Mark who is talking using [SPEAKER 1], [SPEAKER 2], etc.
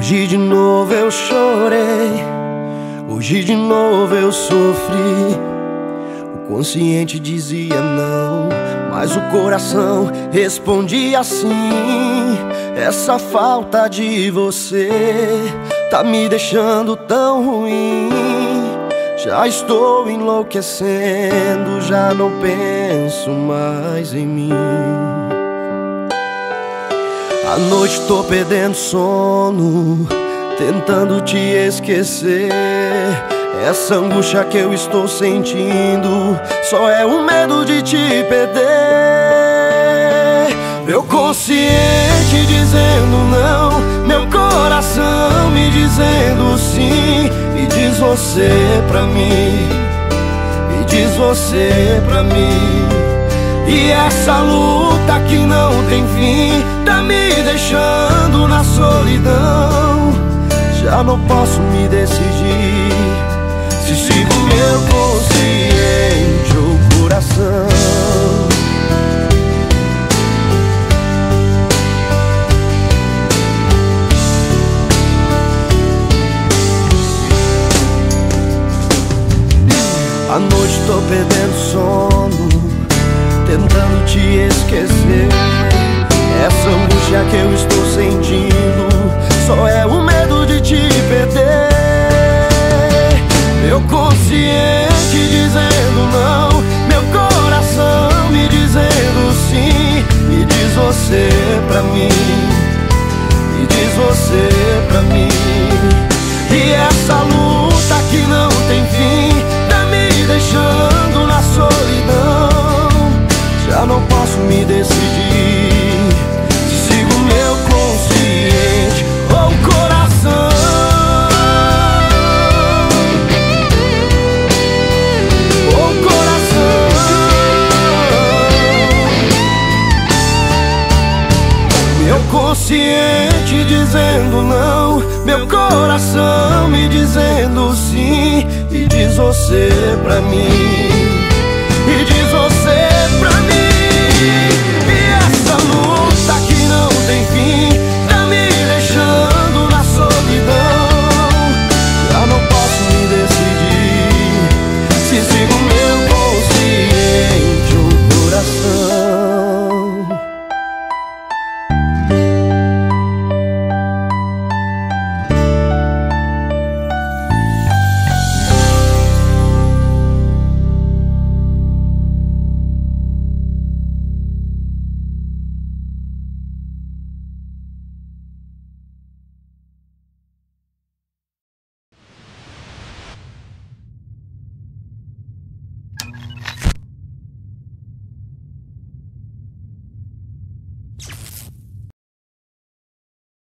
[SPEAKER 1] Hoje de novo eu chorei, hoje de novo eu sofri. O consciente dizia não, mas o coração respondia sim. Essa falta de você tá me deixando tão ruim. Já estou enlouquecendo, já não penso mais em mim. À noite tô perdendo sono, tentando te esquecer. Essa angústia que eu estou sentindo só é o medo de te perder. Meu consciente dizendo não, meu coração me dizendo sim. Me diz você pra mim, me diz você pra mim. E essa luta que não tem fim Tá me deixando na solidão. Já não posso me decidir Se sigo meu consciente ou coração. À noite tô perdendo sono tentando te esquecer. Essa angústia que eu estou sentindo só é o medo de te perder. Meu consciente dizendo não, meu coração me dizendo sim. Me diz você pra mim, me diz você pra mim. Me decidir. Se sigo meu consciente ou coração Ou coração Meu consciente dizendo não Meu coração me dizendo sim E diz você pra mim